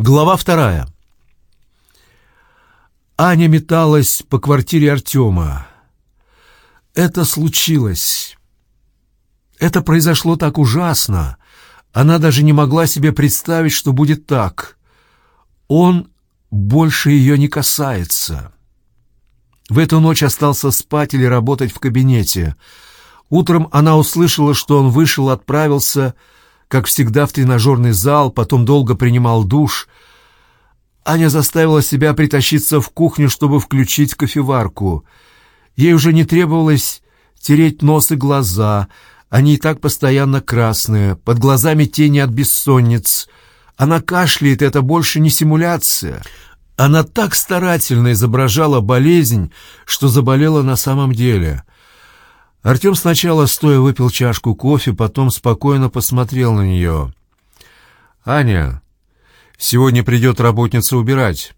Глава вторая. Аня металась по квартире Артема. Это случилось. Это произошло так ужасно. Она даже не могла себе представить, что будет так. Он больше ее не касается. В эту ночь остался спать или работать в кабинете. Утром она услышала, что он вышел, отправился как всегда, в тренажерный зал, потом долго принимал душ. Аня заставила себя притащиться в кухню, чтобы включить кофеварку. Ей уже не требовалось тереть нос и глаза, они и так постоянно красные, под глазами тени от бессонниц. Она кашляет, это больше не симуляция. Она так старательно изображала болезнь, что заболела на самом деле. Артем сначала стоя выпил чашку кофе, потом спокойно посмотрел на нее. «Аня, сегодня придет работница убирать.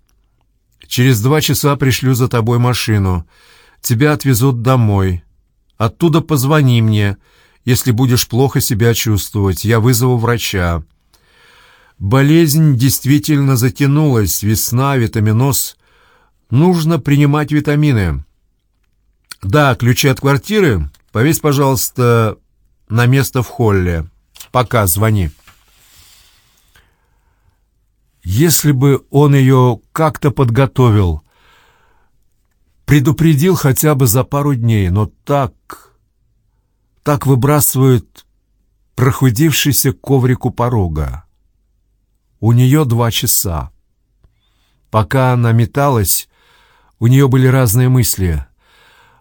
Через два часа пришлю за тобой машину. Тебя отвезут домой. Оттуда позвони мне, если будешь плохо себя чувствовать. Я вызову врача». Болезнь действительно затянулась, весна, витаминоз. Нужно принимать витамины. «Да, ключи от квартиры повесь, пожалуйста, на место в холле. Пока, звони». Если бы он ее как-то подготовил, предупредил хотя бы за пару дней, но так, так выбрасывают прохудившийся коврик у порога. У нее два часа. Пока она металась, у нее были разные мысли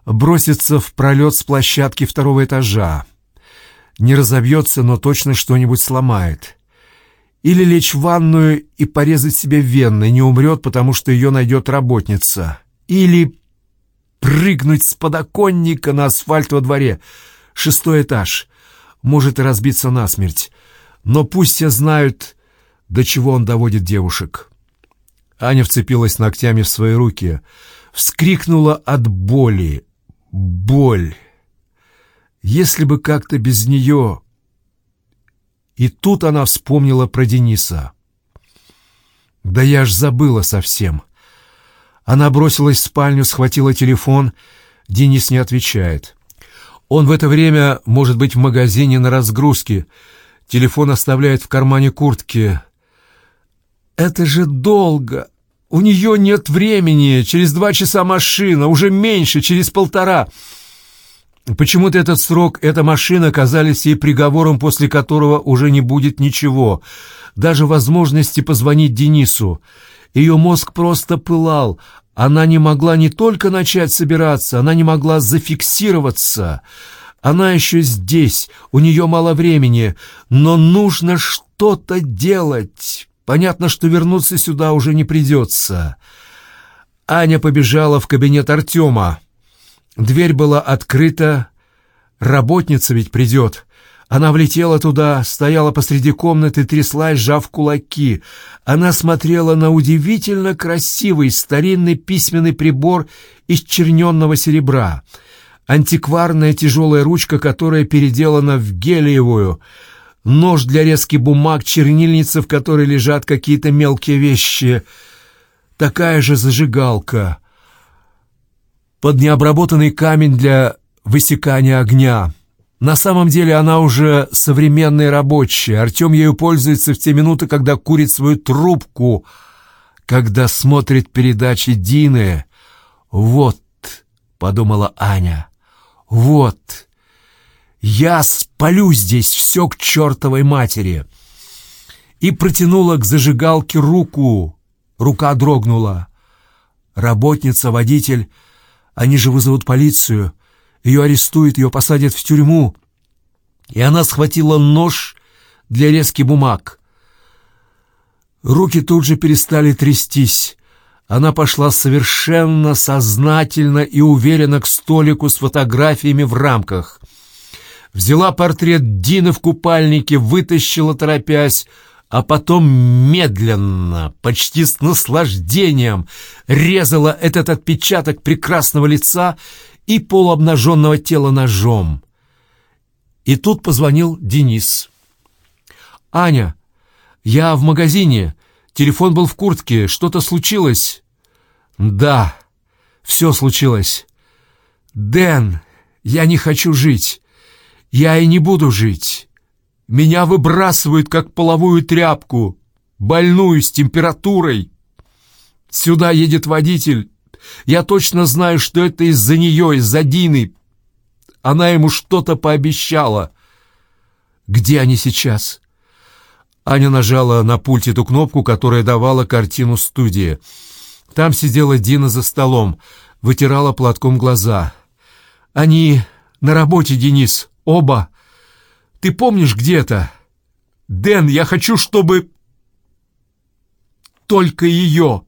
бросится в пролет с площадки второго этажа. Не разобьется, но точно что-нибудь сломает. Или лечь в ванную и порезать себе вены, не умрет, потому что ее найдет работница. Или прыгнуть с подоконника на асфальт во дворе. Шестой этаж. Может и разбиться насмерть. Но пусть все знают, до чего он доводит девушек. Аня вцепилась ногтями в свои руки, вскрикнула от боли, боль. Если бы как-то без нее... И тут она вспомнила про Дениса. Да я ж забыла совсем. Она бросилась в спальню, схватила телефон. Денис не отвечает. Он в это время может быть в магазине на разгрузке. Телефон оставляет в кармане куртки. «Это же долго!» У нее нет времени, через два часа машина, уже меньше, через полтора. Почему-то этот срок, эта машина казались ей приговором, после которого уже не будет ничего. Даже возможности позвонить Денису. Ее мозг просто пылал. Она не могла не только начать собираться, она не могла зафиксироваться. Она еще здесь, у нее мало времени, но нужно что-то делать. Понятно, что вернуться сюда уже не придется. Аня побежала в кабинет Артема. Дверь была открыта. Работница ведь придет. Она влетела туда, стояла посреди комнаты, тряслась, сжав кулаки. Она смотрела на удивительно красивый старинный письменный прибор из черненного серебра. Антикварная тяжелая ручка, которая переделана в гелиевую — нож для резки бумаг, чернильница, в которой лежат какие-то мелкие вещи, такая же зажигалка, под необработанный камень для высекания огня. На самом деле она уже современная рабочая. Артем ею пользуется в те минуты, когда курит свою трубку, когда смотрит передачи Дины. «Вот», — подумала Аня, — «вот». «Я спалю здесь все к чертовой матери!» И протянула к зажигалке руку. Рука дрогнула. Работница, водитель, они же вызовут полицию. Ее арестуют, ее посадят в тюрьму. И она схватила нож для резки бумаг. Руки тут же перестали трястись. Она пошла совершенно сознательно и уверенно к столику с фотографиями в рамках взяла портрет Дины в купальнике, вытащила, торопясь, а потом медленно, почти с наслаждением, резала этот отпечаток прекрасного лица и полуобнаженного тела ножом. И тут позвонил Денис. «Аня, я в магазине. Телефон был в куртке. Что-то случилось?» «Да, все случилось. Дэн, я не хочу жить. Я и не буду жить. Меня выбрасывают, как половую тряпку, больную с температурой. Сюда едет водитель. Я точно знаю, что это из-за нее, из-за Дины. Она ему что-то пообещала. Где они сейчас?» Аня нажала на пульте ту кнопку, которая давала картину студии. Там сидела Дина за столом, вытирала платком глаза. «Они на работе, Денис, оба. Ты помнишь, где это? Дэн, я хочу, чтобы... Только ее.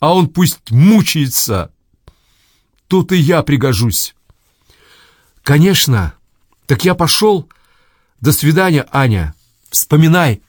А он пусть мучается. Тут и я пригожусь». «Конечно. Так я пошел. До свидания, Аня. Вспоминай».